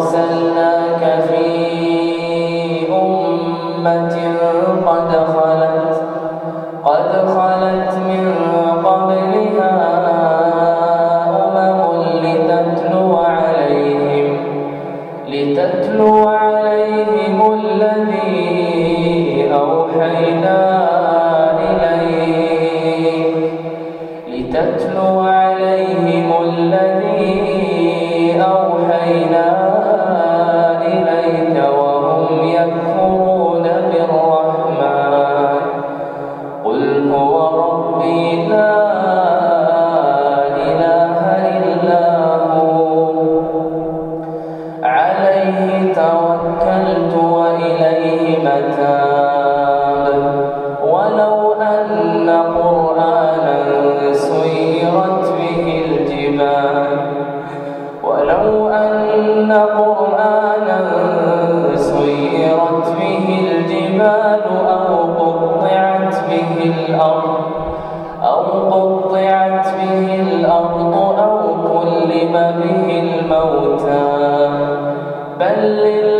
أرسلنا أَوْ قُطِّعَتْ بِهِ الْأَرْضُ أَوْ كُلِّمَ بل لله